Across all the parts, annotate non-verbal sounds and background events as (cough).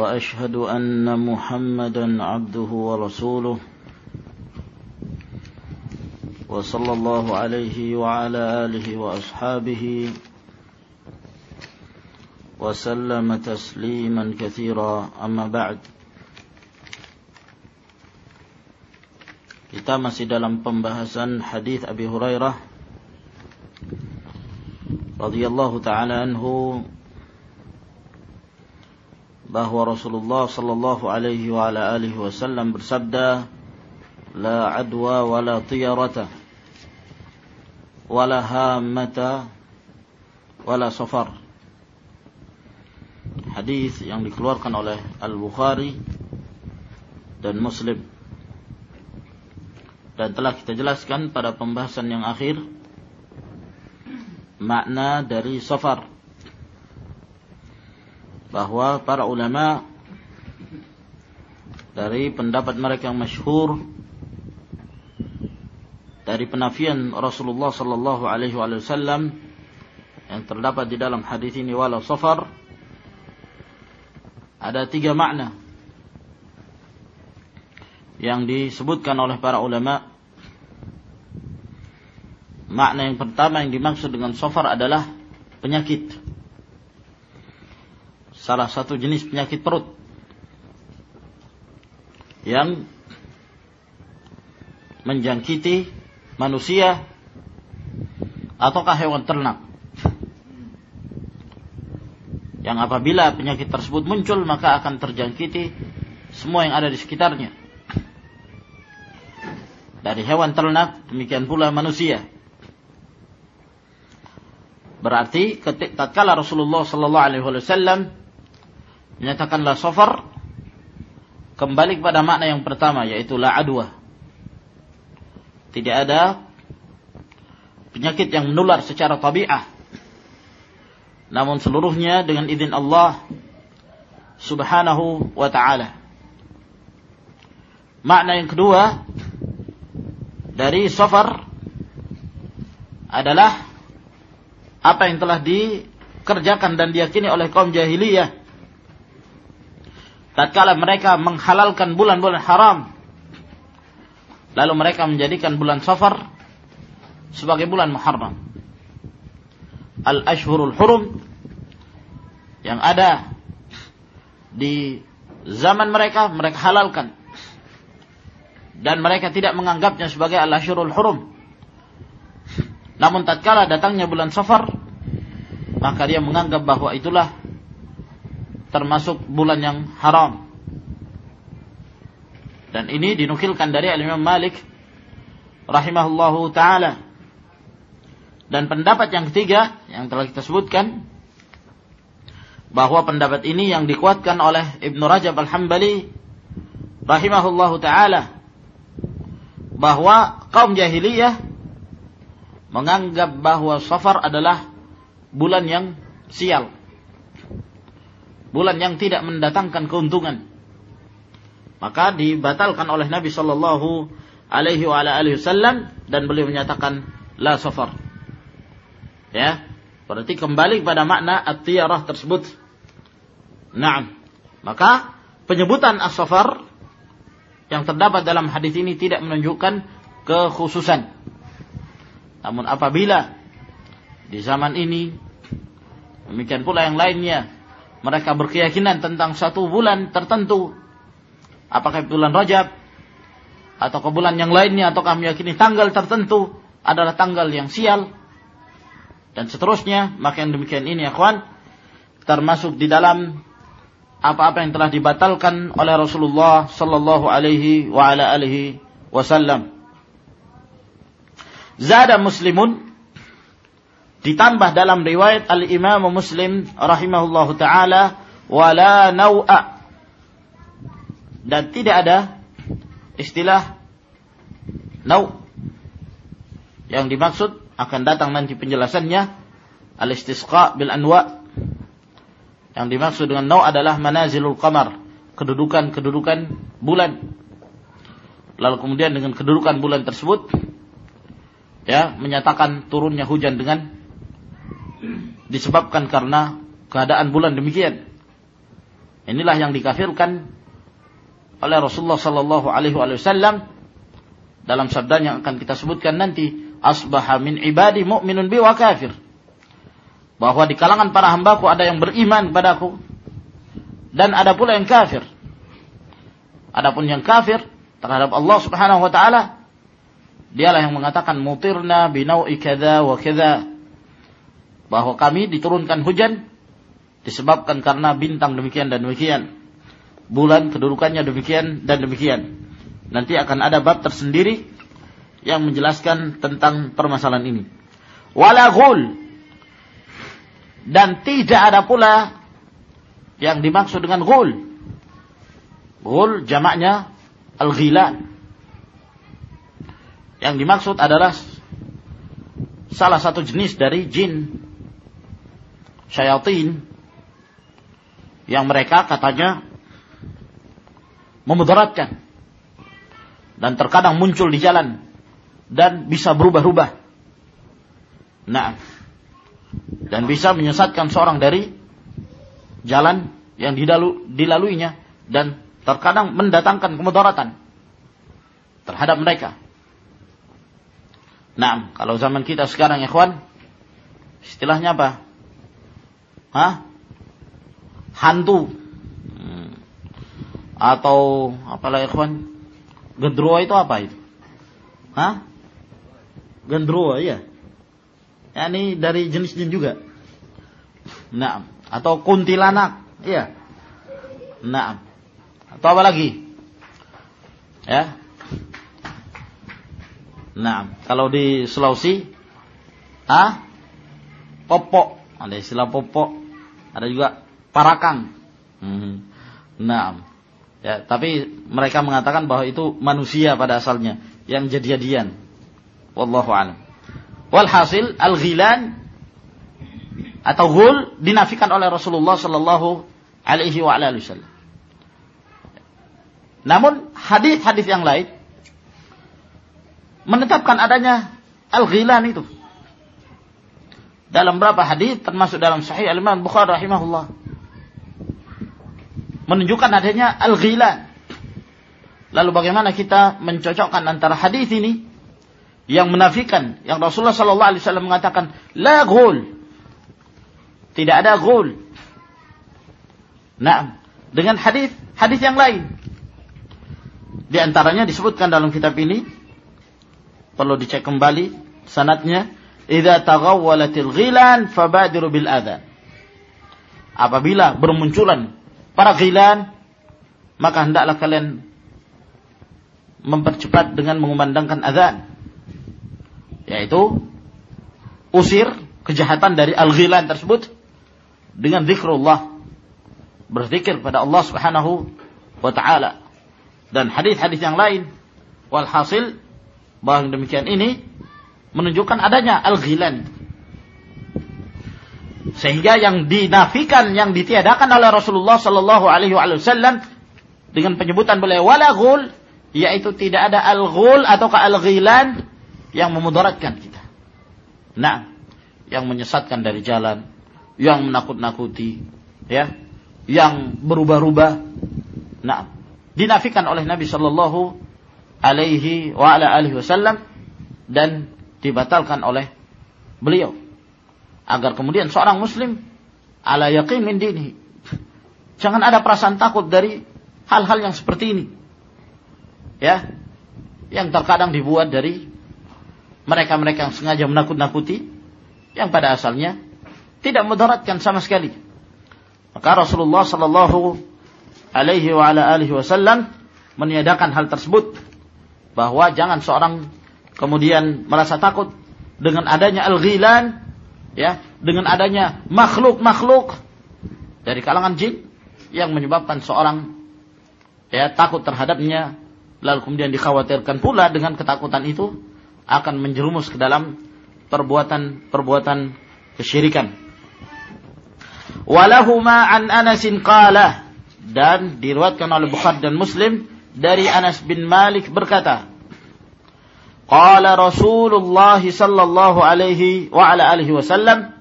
وأشهد أن محمدا عبده ورسوله. وصلى الله عليه وعلى آله وأصحابه وسلم تسليما كثيرا. أما بعد Kita masih dalam pembahasan hadis Abi Hurairah radhiyallahu taala anhu bahwa Rasulullah sallallahu alaihi wa ala alihi wasallam bersabda la adwa wala tiyarata wala hamata wala safar. Hadis yang dikeluarkan oleh Al-Bukhari dan Muslim. Dan telah kita jelaskan pada pembahasan yang akhir makna dari safar bahwa para ulama dari pendapat mereka yang masyhur dari penafian Rasulullah sallallahu alaihi wasallam yang terdapat di dalam hadis ini wala safar ada tiga makna yang disebutkan oleh para ulama. Makna yang pertama yang dimaksud dengan safar adalah penyakit salah satu jenis penyakit perut yang menjangkiti manusia ataukah hewan ternak. Yang apabila penyakit tersebut muncul maka akan terjangkiti semua yang ada di sekitarnya. Dari hewan ternak demikian pula manusia. Berarti ketika Rasulullah sallallahu alaihi wasallam menyatakanlah safar kembali kepada makna yang pertama yaitu la adwa. Tidak ada penyakit yang menular secara tabiah. Namun seluruhnya dengan izin Allah Subhanahu wa taala. Makna yang kedua dari safar adalah apa yang telah dikerjakan dan diyakini oleh kaum jahiliyah tatkala mereka menghalalkan bulan-bulan haram lalu mereka menjadikan bulan Safar sebagai bulan Muharram. Al-ashhurul hurum yang ada di zaman mereka mereka halalkan. Dan mereka tidak menganggapnya sebagai al-ashhurul hurum. Namun tatkala datangnya bulan Safar maka dia menganggap bahwa itulah termasuk bulan yang haram. Dan ini dinukilkan dari Imam Malik rahimahullahu taala. Dan pendapat yang ketiga yang telah kita sebutkan bahwa pendapat ini yang dikuatkan oleh Ibnu Rajab Al-Hambali rahimahullahu taala bahwa kaum jahiliyah menganggap bahwa Safar adalah bulan yang sial bulan yang tidak mendatangkan keuntungan. Maka dibatalkan oleh Nabi Shallallahu Alaihi Wasallam dan beliau menyatakan la safar. Ya, berarti kembali pada makna at-tiyarah tersebut. Naam. Maka penyebutan as-safar yang terdapat dalam hadis ini tidak menunjukkan kekhususan. Namun apabila di zaman ini demikian pula yang lainnya mereka berkeyakinan tentang satu bulan tertentu. Apakah bulan Rajab atau ke bulan yang lainnya ataukah meyakini tanggal tertentu adalah tanggal yang sial dan seterusnya, maka yang demikian ini ya kawan termasuk di dalam apa-apa yang telah dibatalkan oleh Rasulullah sallallahu alaihi wa ala alihi wasallam. Zada muslimun Ditambah dalam riwayat Al-Imam Muslim rahimahullahu taala wala nau'a dan tidak ada istilah nau. Yang dimaksud akan datang nanti penjelasannya al-istisqa bil anwa. Yang dimaksud dengan nau adalah manazilul qamar kedudukan-kedudukan bulan. Lalu kemudian dengan kedudukan bulan tersebut ya menyatakan turunnya hujan dengan disebabkan karena keadaan bulan demikian inilah yang dikafirkan oleh Rasulullah sallallahu alaihi wasallam dalam sabda yang akan kita sebutkan nanti asbaha min ibadi mu'minun bi wa kafir. Bahwa di kalangan para hambaku ada yang beriman padaku dan ada pula yang kafir. Adapun yang kafir terhadap Allah Subhanahu wa taala dialah yang mengatakan mutirna binau'i kadza wa kadza bahwa kami diturunkan hujan disebabkan karena bintang demikian dan demikian bulan kedudukannya demikian dan demikian nanti akan ada bab tersendiri yang menjelaskan tentang permasalahan ini. Wala ghul. Dan tidak ada pula yang dimaksud dengan ghul. Ghul jamaknya al-ghilan. Yang dimaksud adalah salah satu jenis dari jin syayatin yang mereka katanya memudaratkan dan terkadang muncul di jalan dan bisa berubah-ubah. Nah, dan bisa menyesatkan seorang dari jalan yang dilalu, dilaluinya dan terkadang mendatangkan kemudaratan terhadap mereka. Nah, kalau zaman kita sekarang ikhwan, istilahnya apa? Hah? Hantu. Hmm. Atau apalah ikhwan? Gendruwo itu apa itu? Hah? Gendruwo ya. Ya ini dari jenis jin juga. Nah, atau kuntilanak, iya. Nah, atau apa lagi? Ya. Nah, kalau di Sulawesi, ah, popok, ada istilah popok, ada juga parakang. Hmm. Nah, ya, tapi mereka mengatakan bahwa itu manusia pada asalnya yang jadi-jadian. Wallahu a'lam. Walhasil al-ghilan atau ghul dinafikan oleh Rasulullah sallallahu alaihi wa alihi wasallam. Namun hadis-hadis yang lain menetapkan adanya al-ghilan itu. Dalam berapa hadis termasuk dalam Sahih Al-Imam Bukhari rahimahullah menunjukkan adanya al-ghilan. Lalu bagaimana kita mencocokkan antara hadis ini yang menafikan yang Rasulullah sallallahu alaihi wasallam mengatakan la ghul. Tidak ada ghul. Nah, dengan hadis hadis yang lain. Di antaranya disebutkan dalam kitab ini perlu dicek kembali sanatnya idza taghawwalatil ghilan fabadiru bil adhan. Apabila bermunculan para ghilan maka hendaklah kalian mempercepat dengan mengumandangkan azan yaitu usir kejahatan dari al-ghilan tersebut dengan zikrullah berzikir pada Allah Subhanahu wa taala dan hadis-hadis yang lain walhasil bahwa demikian ini menunjukkan adanya al-ghilan sehingga yang dinafikan yang ditiadakan oleh Rasulullah sallallahu alaihi wasallam dengan penyebutan beliau wala ghul yaitu tidak ada al-ghul atau al-ghilan yang memudaratkan kita. Nah, yang menyesatkan dari jalan, yang menakut-nakuti, ya, yang berubah-ubah. Nah, dinafikan oleh Nabi Shallallahu Alaihi wa ala alihi Wasallam dan dibatalkan oleh beliau agar kemudian seorang Muslim ala yakin min dini jangan ada perasaan takut dari hal-hal yang seperti ini ya yang terkadang dibuat dari mereka-mereka yang sengaja menakut-nakuti yang pada asalnya tidak mudaratkan sama sekali. Maka Rasulullah sallallahu alaihi wa ala alihi wasallam meniadakan hal tersebut bahwa jangan seorang kemudian merasa takut dengan adanya al-ghilan ya, dengan adanya makhluk-makhluk dari kalangan jin yang menyebabkan seorang ya takut terhadapnya lalu kemudian dikhawatirkan pula dengan ketakutan itu akan menjerumus ke dalam perbuatan-perbuatan kesyirikan. Walahuma an Anasin qala dan diriwayatkan oleh Bukhari dan Muslim dari Anas bin Malik berkata Qala Rasulullah sallallahu alaihi wa ala alihi wasallam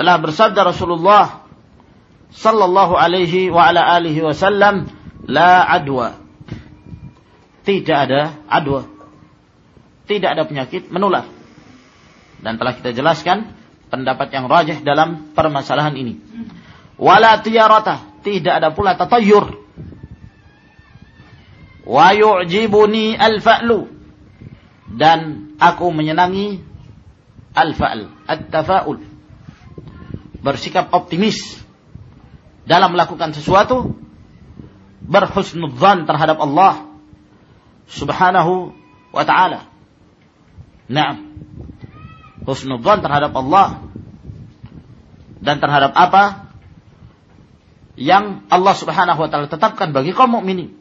telah bersabda Rasulullah sallallahu alaihi wa ala alihi wasallam la adwa. Tidak ada adwa. Tidak ada penyakit menular. Dan telah kita jelaskan pendapat yang rajih dalam permasalahan ini. Wala tiyarata. Tidak ada pula tatayur wa yu'jibuni al-fa'lu dan aku menyenangi al-fa'l at-tafa'ul bersikap optimis dalam melakukan sesuatu berhusnudzan terhadap Allah Subhanahu wa taala. Naam. Husnudzan terhadap Allah dan terhadap apa yang Allah Subhanahu wa taala tetapkan bagi kaum mukminin.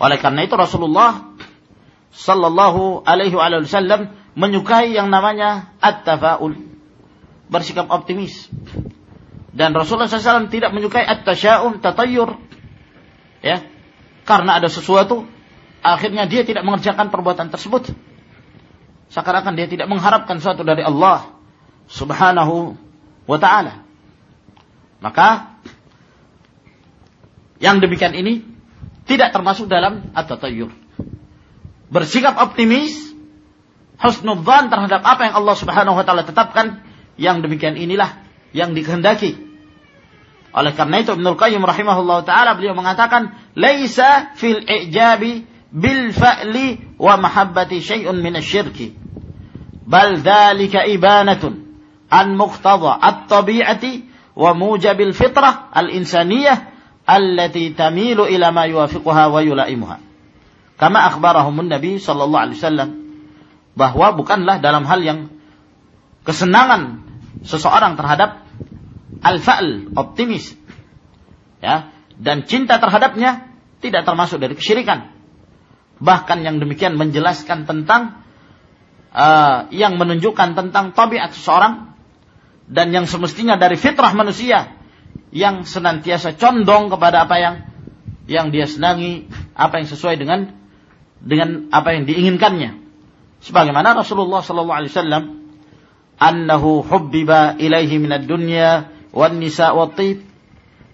Oleh karena itu Rasulullah sallallahu alaihi wasallam menyukai yang namanya at-tafaul. Bersikap optimis. Dan Rasulullah SAW tidak menyukai at-tasya'um, tatayur. Ya. Karena ada sesuatu, akhirnya dia tidak mengerjakan perbuatan tersebut. Seakan-akan dia tidak mengharapkan sesuatu dari Allah subhanahu wa ta'ala. Maka, yang demikian ini tidak termasuk dalam at-tatayur. Bersikap optimis, husnudzan terhadap apa yang Allah subhanahu wa ta'ala tetapkan, yang demikian inilah yang dikehendaki. Oleh karena itu Ibnu Qayyim rahimahullah taala beliau mengatakan laisa fil ijabi bil fa'li wa mahabbati syai'un min asyirki bal dzalika ibanatun an muqtada at-tabi'ati wa mujabil fitrah al-insaniyah allati tamilu ila ma yuwafiquha wa yulaimuha kama akhbarahum nabi sallallahu alaihi wasallam bahwa bukanlah dalam hal yang kesenangan seseorang terhadap al-fa'l, optimis. Ya, dan cinta terhadapnya tidak termasuk dari kesyirikan. Bahkan yang demikian menjelaskan tentang uh, yang menunjukkan tentang tabiat seseorang dan yang semestinya dari fitrah manusia yang senantiasa condong kepada apa yang yang dia senangi, apa yang sesuai dengan dengan apa yang diinginkannya. Sebagaimana Rasulullah sallallahu alaihi wasallam annahu hubbiba ilaihi minad dunya wan nisa wa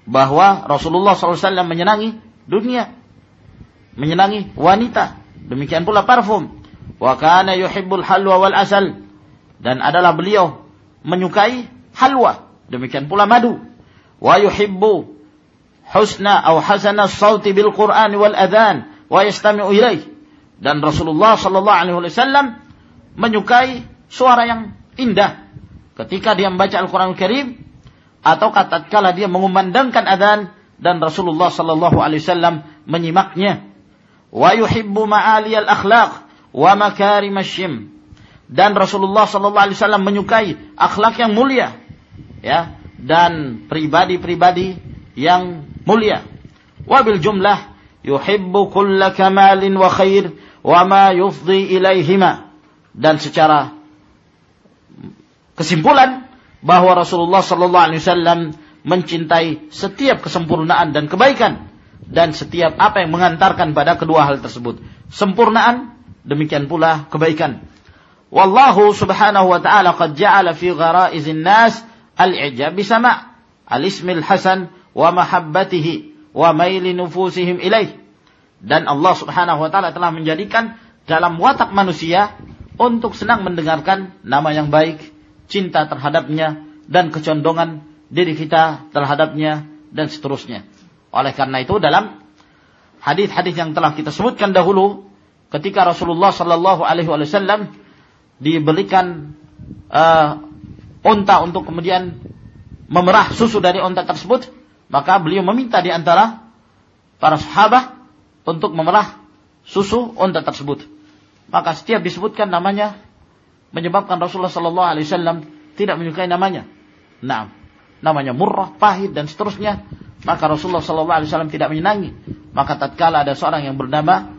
bahwa Rasulullah SAW menyenangi dunia, menyenangi wanita, demikian pula parfum. Wa kana yuhibbul halwa wal asal dan adalah beliau menyukai halwa, demikian pula madu. Wa yuhibbu husna atau hasana sauti bil Qur'an wal adhan wa yastami'u ilaih. Dan Rasulullah sallallahu alaihi wasallam menyukai suara yang indah. Ketika dia membaca Al-Qur'an Al Karim atau tatkala dia mengumandangkan adzan dan Rasulullah sallallahu alaihi wasallam menyimaknya. Wa yuhibbu ma'aliyal akhlaq wa makarim syim dan Rasulullah sallallahu alaihi wasallam menyukai akhlak yang mulia ya dan pribadi-pribadi yang mulia. Wabil jumlah yuhibbu kulla kamalin wa khair wa ma yufdi ilaihima dan secara kesimpulan bahwa Rasulullah Sallallahu Alaihi Wasallam mencintai setiap kesempurnaan dan kebaikan dan setiap apa yang mengantarkan pada kedua hal tersebut. Sempurnaan demikian pula kebaikan. Wallahu subhanahu wa ta'ala qad ja'ala fi gharaizin nas al-i'jab sama' al-ismil hasan wa mahabbatihi wa maili nufusihim ilaih. Dan Allah subhanahu wa ta'ala telah menjadikan dalam watak manusia untuk senang mendengarkan nama yang baik, cinta terhadapnya dan kecondongan diri kita terhadapnya dan seterusnya. Oleh karena itu dalam hadis-hadis yang telah kita sebutkan dahulu ketika Rasulullah Shallallahu Alaihi Wasallam diberikan uh, unta untuk kemudian memerah susu dari unta tersebut, maka beliau meminta di antara para sahabat untuk memerah susu unta tersebut. Maka setiap disebutkan namanya menyebabkan Rasulullah Sallallahu Alaihi Wasallam tidak menyukai namanya. Nah, namanya murrah, pahit dan seterusnya. maka Rasulullah sallallahu alaihi wasallam tidak menyenangi. Maka tatkala ada seorang yang bernama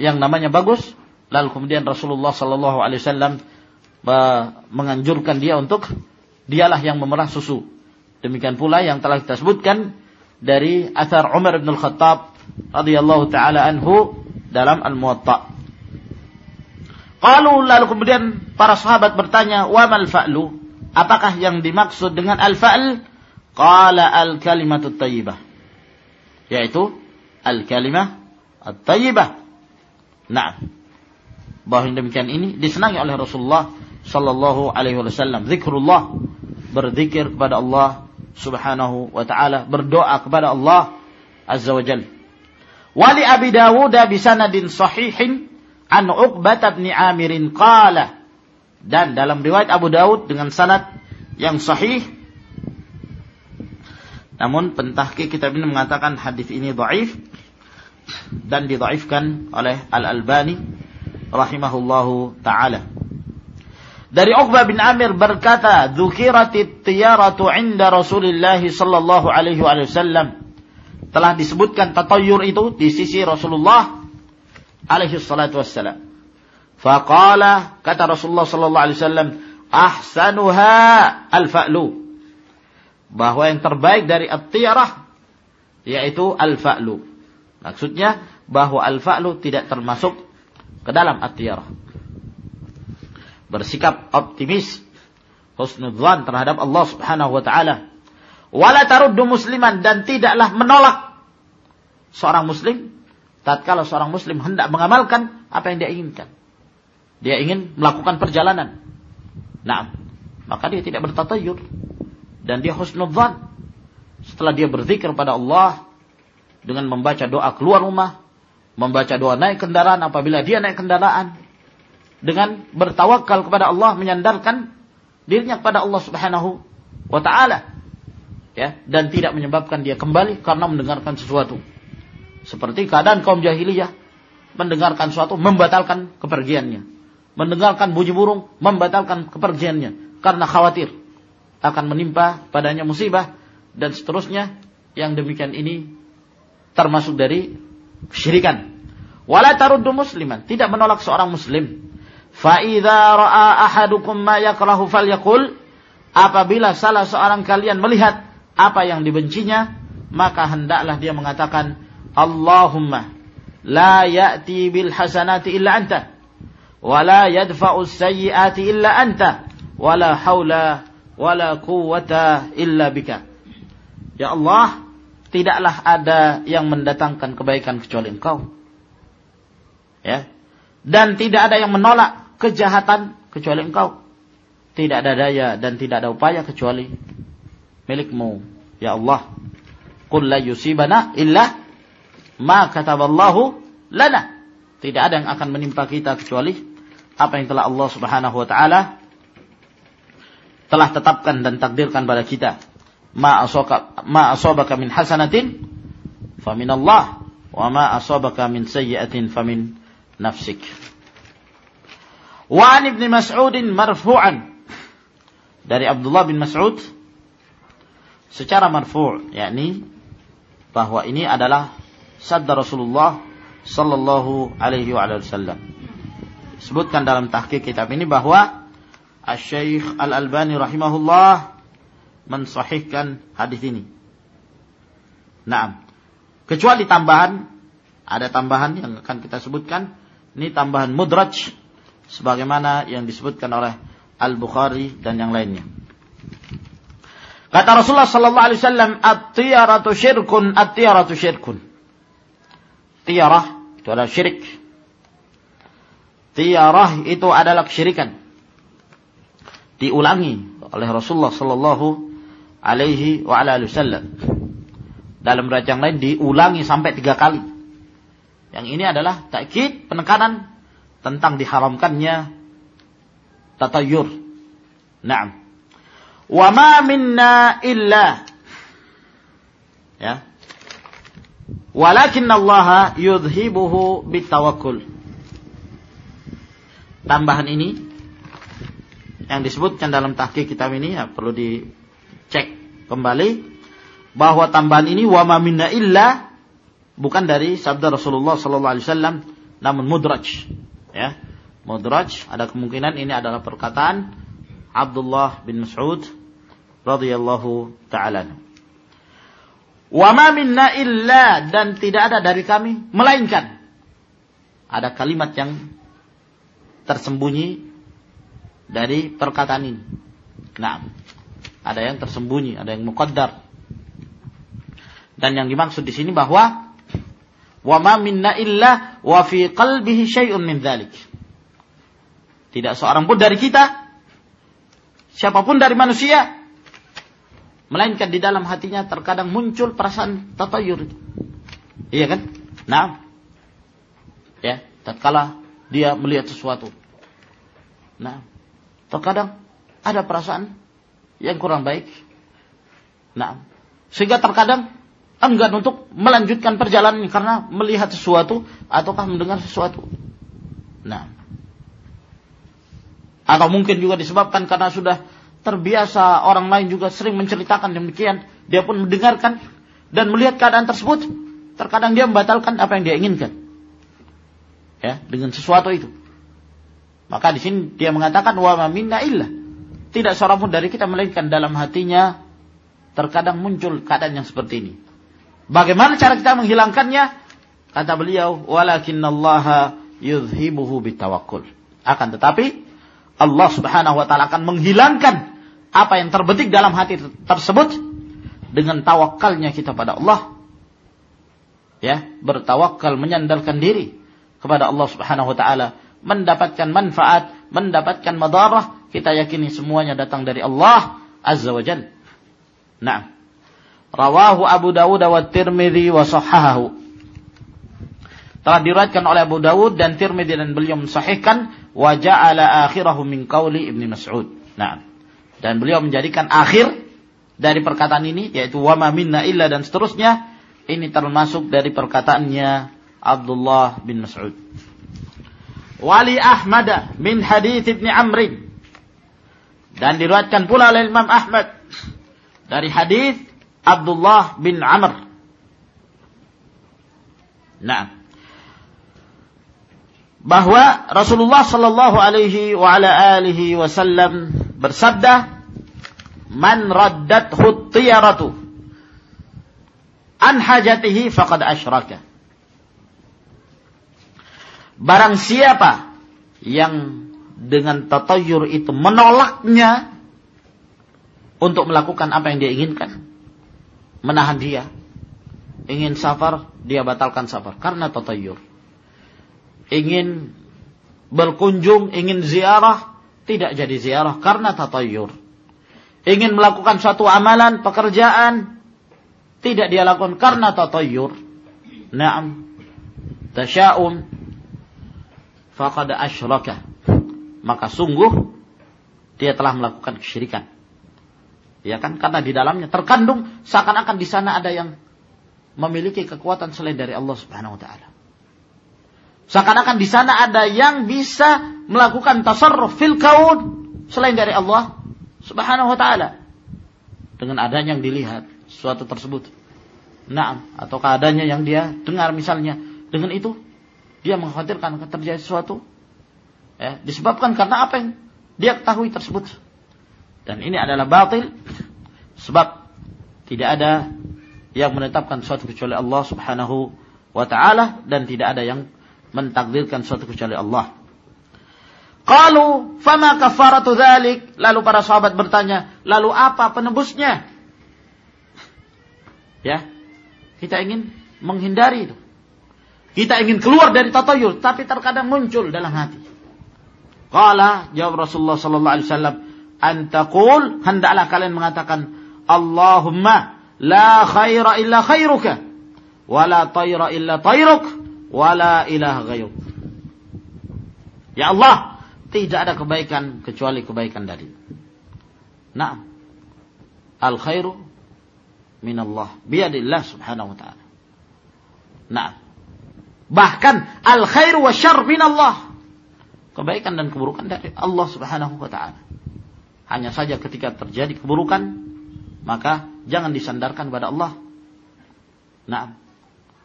yang namanya bagus, lalu kemudian Rasulullah sallallahu alaihi wasallam menganjurkan dia untuk dialah yang memerah susu. Demikian pula yang telah kita sebutkan dari athar Umar bin Al-Khattab radhiyallahu taala anhu dalam Al-Muwatta. Qalu lalu kemudian para sahabat bertanya, "Wa mal fa'lu?" Apakah yang dimaksud dengan al-fa'l? Qala al-kalimatut thayyibah. Yaitu al-kalimah at-thayyibah. Nah, bahwa demikian ini disenangi oleh Rasulullah sallallahu alaihi wasallam. Zikrullah berzikir kepada Allah Subhanahu wa taala, berdoa kepada Allah Azza wa Jalla. Wali Abi Dawud bisanadin sahihin an Uqbah bin Amir qala dan dalam riwayat Abu Dawud dengan sanad yang sahih namun pentahki kitab ini mengatakan hadis ini dhaif dan didhaifkan oleh Al-Albani rahimahullahu taala. Dari Uqbah bin Amir berkata, "Dzukiratit tiyaratu 'inda Rasulillah sallallahu alaihi wasallam." Telah disebutkan tatayur itu di sisi Rasulullah alaihi salatu wassalam. Faqala kata Rasulullah sallallahu alaihi wasallam ahsanuha al-fa'lu. Bahwa yang terbaik dari at-tiyarah yaitu al-fa'lu. Maksudnya bahwa al-fa'lu tidak termasuk ke dalam at-tiyarah. Bersikap optimis husnudzan terhadap Allah Subhanahu wa taala wala taruddu musliman dan tidaklah menolak seorang muslim tatkala seorang muslim hendak mengamalkan apa yang dia inginkan. Dia ingin melakukan perjalanan. Nah, maka dia tidak bertatayur dan dia husnudzan. Setelah dia berzikir pada Allah dengan membaca doa keluar rumah, membaca doa naik kendaraan apabila dia naik kendaraan dengan bertawakal kepada Allah menyandarkan dirinya kepada Allah Subhanahu wa taala ya dan tidak menyebabkan dia kembali karena mendengarkan sesuatu. Seperti keadaan kaum jahiliyah mendengarkan sesuatu membatalkan kepergiannya. Mendengarkan bunyi burung membatalkan kepergiannya karena khawatir akan menimpa padanya musibah dan seterusnya yang demikian ini termasuk dari syirikan. Wala taruddu musliman, tidak menolak seorang muslim. Fa idza ra'a ahadukum ma yakrahu falyaqul apabila salah seorang kalian melihat apa yang dibencinya, maka hendaklah dia mengatakan, Allahumma la ya'ti bil hasanati illa anta, wa la yadfa'u sayyiati illa anta, wa la hawla wa la illa bika. Ya Allah, tidaklah ada yang mendatangkan kebaikan kecuali Engkau. Ya. Dan tidak ada yang menolak kejahatan kecuali Engkau. Tidak ada daya dan tidak ada upaya kecuali milikmu. Ya Allah qul la yusibana illa ma kataballahu lana. Tidak ada yang akan menimpa kita kecuali apa yang telah Allah Subhanahu wa taala telah tetapkan dan takdirkan pada kita. Ma asaka ma asabaka min hasanatin min Allah wa ma asabaka min sayyi'atin min nafsik. Wa an ibn Mas'ud marfu'an. Dari Abdullah bin Mas'ud secara marfu' yakni bahwa ini adalah sabda Rasulullah sallallahu alaihi wasallam. Sebutkan dalam tahqiq kitab ini bahwa Asy-Syaikh Al-Albani rahimahullah mensahihkan hadis ini. Naam. Kecuali tambahan ada tambahan yang akan kita sebutkan. Ini tambahan mudraj sebagaimana yang disebutkan oleh Al-Bukhari dan yang lainnya. Kata Rasulullah sallallahu alaihi wasallam, "At-tiyaratu syirkun, at-tiyaratu syirkun." Tiyarah itu adalah syirik. Tiyarah itu adalah kesyirikan. Diulangi oleh Rasulullah sallallahu alaihi wa alihi wasallam. Dalam riwayat lain diulangi sampai tiga kali. Yang ini adalah takkid penekanan tentang diharamkannya tatayur. Naam. Wa ma minna illa ya. Walakin Allah yudhibuhu bitawakkul. Tambahan ini yang disebutkan dalam tahqiq kitab ini ya perlu dicek kembali bahwa tambahan ini wa ma minna illa bukan dari sabda Rasulullah sallallahu alaihi wasallam namun mudraj ya mudraj ada kemungkinan ini adalah perkataan Abdullah bin Mas'ud radhiyallahu taala wa ma minna illa dan tidak ada dari kami melainkan ada kalimat yang tersembunyi dari perkataan ini. Nah, ada yang tersembunyi, ada yang muqaddar. Dan yang dimaksud di sini bahwa wa ma minna illa wa fi qalbihi syai'un min dzalik. Tidak seorang pun dari kita siapa pun dari manusia melainkan di dalam hatinya terkadang muncul perasaan tatayur Iya kan? Nah. Ya, tatkala dia melihat sesuatu. Nah, terkadang ada perasaan yang kurang baik. Nah, sehingga terkadang enggan untuk melanjutkan perjalanan karena melihat sesuatu ataukah mendengar sesuatu. Nah, atau mungkin juga disebabkan karena sudah terbiasa orang lain juga sering menceritakan demikian, dia pun mendengarkan dan melihat keadaan tersebut, terkadang dia membatalkan apa yang dia inginkan. Ya, dengan sesuatu itu. Maka di sini dia mengatakan wa minna illa. Tidak seorang pun dari kita melainkan dalam hatinya terkadang muncul keadaan yang seperti ini. Bagaimana cara kita menghilangkannya? Kata beliau, "Walakinallaha yuzhibuhu bitawakkul." Akan tetapi Allah Subhanahu wa taala akan menghilangkan apa yang terbetik dalam hati tersebut dengan tawakalnya kita pada Allah. Ya, bertawakal menyandarkan diri kepada Allah Subhanahu wa taala, mendapatkan manfaat, mendapatkan madarah, kita yakini semuanya datang dari Allah Azza wa Jalla. Nah, Rawahu Abu Dawud wa Tirmidzi wa sahahahu. Telah diriwayatkan oleh Abu Dawud dan Tirmidzi dan beliau mensahihkan wa ja'ala akhirahu min qauli Ibnu Mas'ud. Nah, dan beliau menjadikan akhir dari perkataan ini yaitu wa ma minna illa dan seterusnya ini termasuk dari perkataannya Abdullah bin Mas'ud. Wali Ahmad min hadis Ibnu Amr dan diriwayatkan pula oleh Imam Ahmad dari hadis Abdullah bin Amr. Nah, bahwa Rasulullah sallallahu alaihi wa ala alihi wasallam bersabda, "Man raddat tiyaratu an hajatihi faqad asyraka." Barang siapa yang dengan tatayur itu menolaknya untuk melakukan apa yang dia inginkan. Menahan dia. Ingin safar, dia batalkan safar. Karena tatayur. Ingin berkunjung, ingin ziarah, tidak jadi ziarah karena tatayur. Ingin melakukan suatu amalan, pekerjaan, tidak dia lakukan karena tatayur. Naam. Tasya'um. Faqad asyraka. Maka sungguh dia telah melakukan kesyirikan. Ya kan? Karena di dalamnya terkandung seakan-akan di sana ada yang memiliki kekuatan selain dari Allah Subhanahu wa taala. Seakan-akan di sana ada yang bisa melakukan tasarruf fil kaun selain dari Allah Subhanahu wa taala. Dengan adanya yang dilihat sesuatu tersebut. Nah, atau keadaannya yang dia dengar misalnya. Dengan itu dia mengkhawatirkan terjadi sesuatu ya, disebabkan karena apa yang dia ketahui tersebut. Dan ini adalah batil sebab tidak ada yang menetapkan suatu kecuali Allah Subhanahu wa taala dan tidak ada yang mentakdirkan suatu kecuali Allah. Qalu fama kafaratu dzalik? Lalu para sahabat bertanya, lalu apa penebusnya? Ya. Kita ingin menghindari itu. Kita ingin keluar dari tatayul, tapi terkadang muncul dalam hati. Qala jawab Rasulullah sallallahu alaihi wasallam, antakul hendaklah kalian mengatakan Allahumma la khaira illa khairuka wa la tayra illa tayruk wa la ilaha ghayruk. Ya Allah, tidak ada kebaikan kecuali kebaikan dari. Nah, al khairu min Allah biadillah subhanahu wa ta'ala. Nah, bahkan al khairu wa syarr min Allah. Kebaikan dan keburukan dari Allah subhanahu wa ta'ala. Hanya saja ketika terjadi keburukan, maka jangan disandarkan pada Allah. Nah,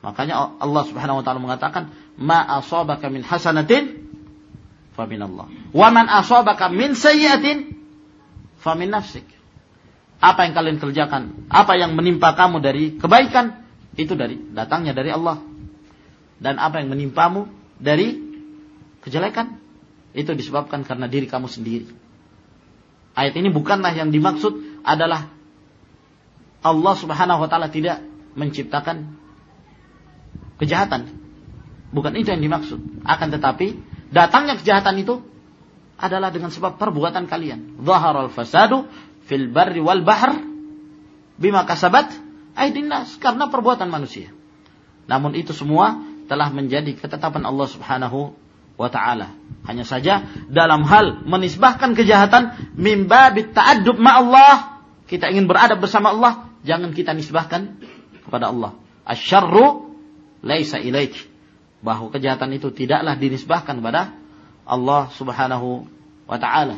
makanya Allah Subhanahu wa taala mengatakan, "Ma asabaka min hasanatin fa min Allah. Wa man asabaka min sayyi'atin fa min nafsik." Apa yang kalian kerjakan, apa yang menimpa kamu dari kebaikan, itu dari datangnya dari Allah. Dan apa yang menimpamu dari kejelekan, itu disebabkan karena diri kamu sendiri. Ayat ini bukanlah yang dimaksud adalah Allah Subhanahu wa taala tidak menciptakan kejahatan. Bukan itu yang dimaksud. Akan tetapi datangnya kejahatan itu adalah dengan sebab perbuatan kalian. Zaharal fasadu fil barri wal bahr bima kasabat karena perbuatan manusia. Namun itu semua telah menjadi ketetapan Allah Subhanahu wa taala. Hanya saja dalam hal menisbahkan kejahatan mimba ta'addub ma Allah, kita ingin beradab bersama Allah, jangan kita nisbahkan kepada Allah. Asyarru laisa ilaik. Bahwa kejahatan itu tidaklah dinisbahkan kepada Allah Subhanahu wa taala.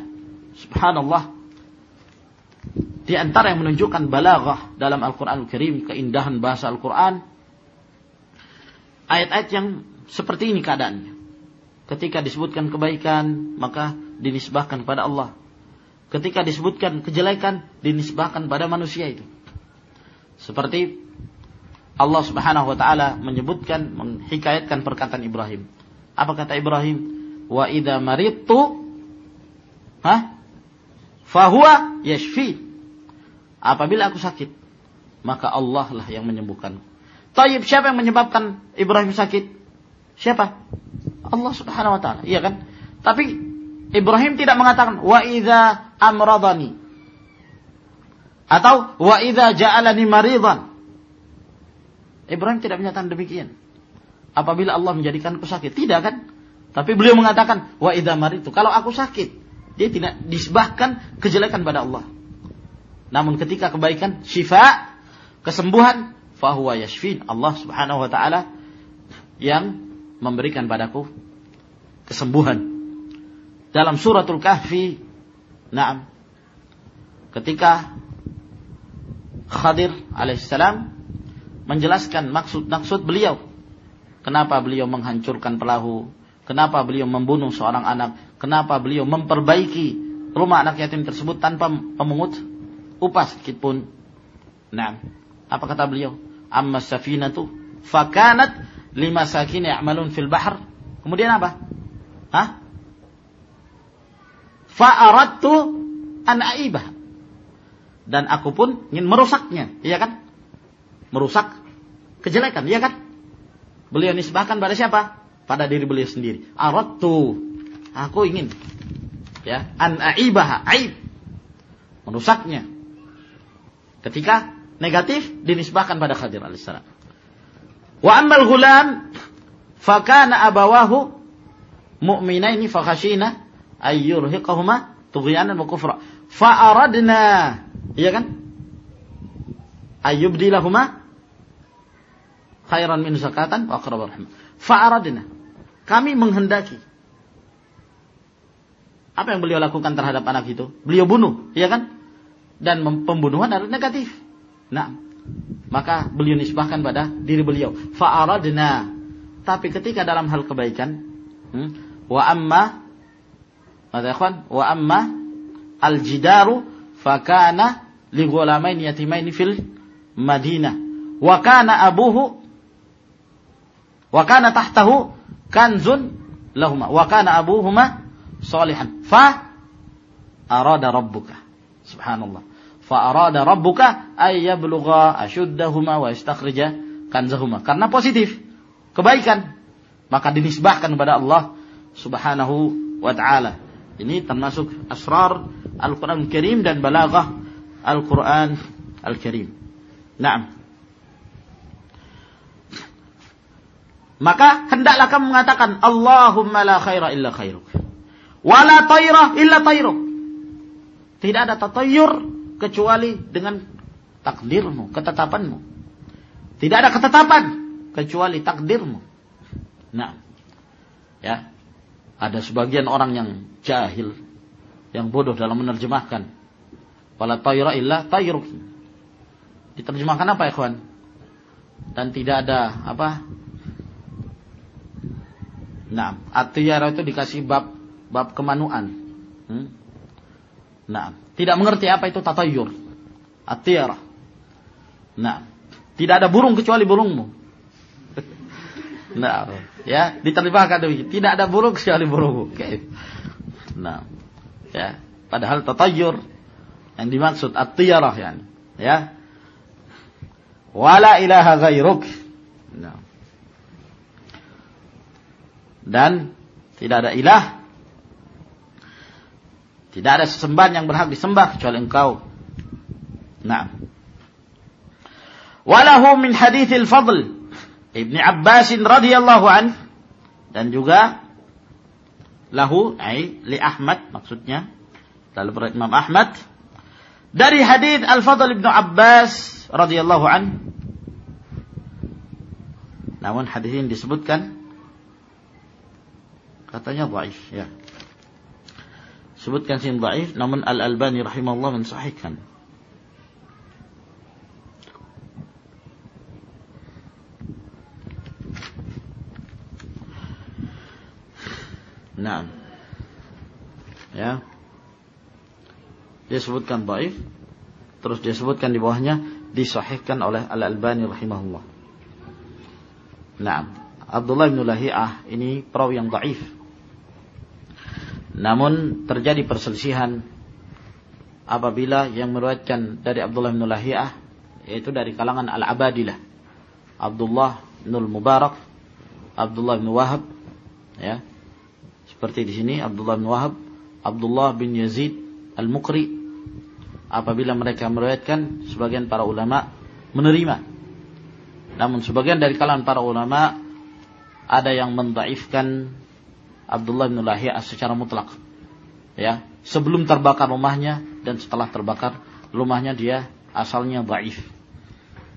Subhanallah. Di antara yang menunjukkan balaghah dalam Al-Qur'an Al-Karim, keindahan bahasa Al-Qur'an, ayat-ayat yang seperti ini keadaannya. Ketika disebutkan kebaikan, maka dinisbahkan kepada Allah. Ketika disebutkan kejelekan, dinisbahkan pada manusia itu. Seperti Allah Subhanahu wa taala menyebutkan menghikayatkan perkataan Ibrahim. Apa kata Ibrahim? Wa idza maridtu ha? Fahuwa yashfi. Apabila aku sakit, maka Allah lah yang menyembuhkanku. Tayyib siapa yang menyebabkan Ibrahim sakit? Siapa? Allah Subhanahu wa taala, iya kan? Tapi Ibrahim tidak mengatakan wa idza amradani atau wa idza ja'alani maridan. Ibrahim tidak menyatakan demikian. Apabila Allah menjadikanku sakit, tidak kan? Tapi beliau mengatakan wa idza maritu. Kalau aku sakit, dia tidak disebahkan kejelekan pada Allah. Namun ketika kebaikan, syifa, kesembuhan, fahuwa yashfin. Allah Subhanahu wa taala yang memberikan padaku kesembuhan. Dalam suratul kahfi, naam, ketika Khadir alaihissalam menjelaskan maksud-maksud beliau. Kenapa beliau menghancurkan perahu, kenapa beliau membunuh seorang anak, kenapa beliau memperbaiki rumah anak yatim tersebut tanpa pemungut upah sedikit pun. Nah, apa kata beliau? Amma safinatu fakanat lima sakin ya'malun fil bahr. Kemudian apa? Hah? Fa'aradtu an aibah. Dan aku pun ingin merusaknya, iya kan? Merusak kejelekan, iya kan? Beliau nisbahkan pada siapa? Pada diri beliau sendiri. Aradtu. Aku ingin ya, an aibah, aib. Merusaknya. Ketika negatif dinisbahkan pada Khadir alaihissalam. Wa ammal ghulam fakana abawahu mu'minaini fakhashina ay yurhiqahuma tughyanan wa kufra. Fa aradna, iya kan? Ayyubdilahuma khairan min zakatan wa aqrab rahmah. Fa aradna. Kami menghendaki apa yang beliau lakukan terhadap anak itu? Beliau bunuh, iya kan? Dan pembunuhan adalah negatif. Nah, maka beliau nisbahkan pada diri beliau. Fa'aradna. Tapi ketika dalam hal kebaikan, hmm, wa amma? Wa amma al-jidaru fakana li ghulamain yatimain fil Madinah. Wa kana abuhu wa kana tahtahu kanzun lahuma wa kana abuhuma salihan. Fa arada rabbuka. Subhanallah Fa'arada rabbuka ayyablugha ashuddahuma wa istakhrija kanzahuma. Karena positif. Kebaikan. Maka dinisbahkan kepada Allah subhanahu wa ta'ala. Ini termasuk asrar Al-Quran Al-Karim dan balaghah Al-Quran Al-Karim. Naam. Maka hendaklah kamu mengatakan Allahumma la khaira illa khairuk. Wa la tayra illa tayruk. Tidak ada tatayur kecuali dengan takdirmu, ketetapanmu. Tidak ada ketetapan kecuali takdirmu. Nah, ya, ada sebagian orang yang jahil, yang bodoh dalam menerjemahkan. Wala tayra illa tayruk. Diterjemahkan apa kawan? Dan tidak ada apa? Nah, atiyara itu dikasih bab bab kemanuan. Hmm? Nah, tidak mengerti apa itu tatayur. Atiyara. Nah, tidak ada burung kecuali burungmu. (laughs) nah, ya, diterjemahkan demikian. Tidak ada burung kecuali burungmu. Okay. Nah, ya, padahal tatayur yang dimaksud at-tiyarah yani, ya. Wala ilaha ghairuk. Dan tidak ada ilah. Tidak ada sesembahan yang berhak disembah kecuali engkau. Nah. Walahu min hadithil fadl. Ibni Abbas radhiyallahu an. Dan juga lahu ai li Ahmad maksudnya. Lalu berat Imam Ahmad. Dari hadis Al-Fadl Ibnu Abbas radhiyallahu an namun hadis ini disebutkan katanya dhaif ya sebutkan sin dhaif namun Al-Albani rahimahullah mensahihkan Nah. Ya. Dia sebutkan baif. Terus dia sebutkan di bawahnya disahihkan oleh Al-Albani rahimahullah. Nah, Abdullah bin Lahi'ah ini perawi yang dhaif. Namun terjadi perselisihan apabila yang meriwayatkan dari Abdullah bin Lahi'ah yaitu dari kalangan Al-Abadilah. Abdullah bin Mubarak, Abdullah bin Wahab, ya, seperti di sini Abdullah bin Wahab, Abdullah bin Yazid Al-Mukri apabila mereka meriwayatkan sebagian para ulama menerima. Namun sebagian dari kalangan para ulama ada yang mendaifkan Abdullah bin Lahiyah secara mutlak. Ya, sebelum terbakar rumahnya dan setelah terbakar rumahnya dia asalnya dhaif.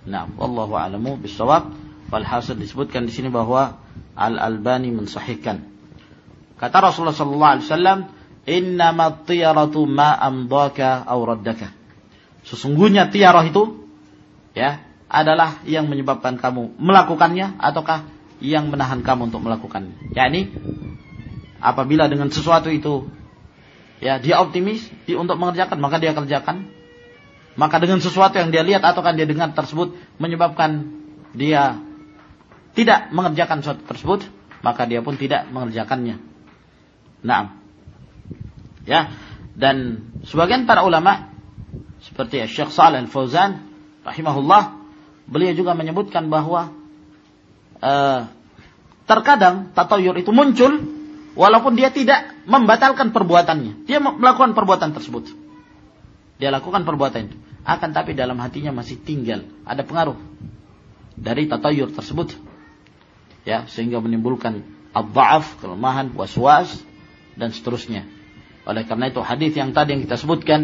Nah, wallahu a'lamu bisawab. Walhasil disebutkan di sini bahwa Al-Albani mensahihkan Kata Rasulullah sallallahu alaihi wasallam, "Innama tiyaratu ma amdaka aw raddaka." Sesungguhnya tiarah itu ya adalah yang menyebabkan kamu melakukannya ataukah yang menahan kamu untuk melakukannya. yakni apabila dengan sesuatu itu ya dia optimis dia untuk mengerjakan maka dia kerjakan. Maka dengan sesuatu yang dia lihat atau kan dia dengar tersebut menyebabkan dia tidak mengerjakan sesuatu tersebut, maka dia pun tidak mengerjakannya. Nah, ya dan sebagian para ulama seperti Syekh Shalih Al Fauzan rahimahullah beliau juga menyebutkan bahwa uh, terkadang tatayur itu muncul walaupun dia tidak membatalkan perbuatannya. Dia melakukan perbuatan tersebut. Dia lakukan perbuatan itu. Akan tapi dalam hatinya masih tinggal. Ada pengaruh dari tatayur tersebut. Ya sehingga menimbulkan ad-dha'af kelemahan was-was dan seterusnya. Oleh karena itu hadis yang tadi yang kita sebutkan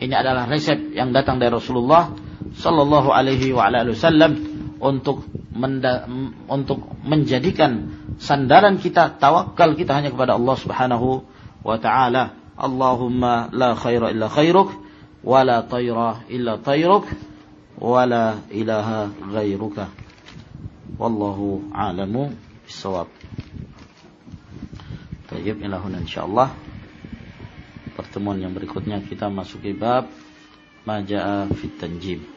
ini adalah resep yang datang dari Rasulullah sallallahu alaihi wa wasallam untuk menda, untuk menjadikan sandaran kita, tawakal kita hanya kepada Allah Subhanahu wa taala. Allahumma la khaira illa khairuk wa la tayra illa tayruk wa la ilaha ghairuka. Wallahu a'lamu bissawab. Tayyib ilahun insyaallah Pertemuan yang berikutnya kita masuki bab Maja'a fit tanjim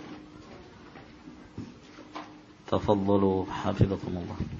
تفضلوا حفظكم الله.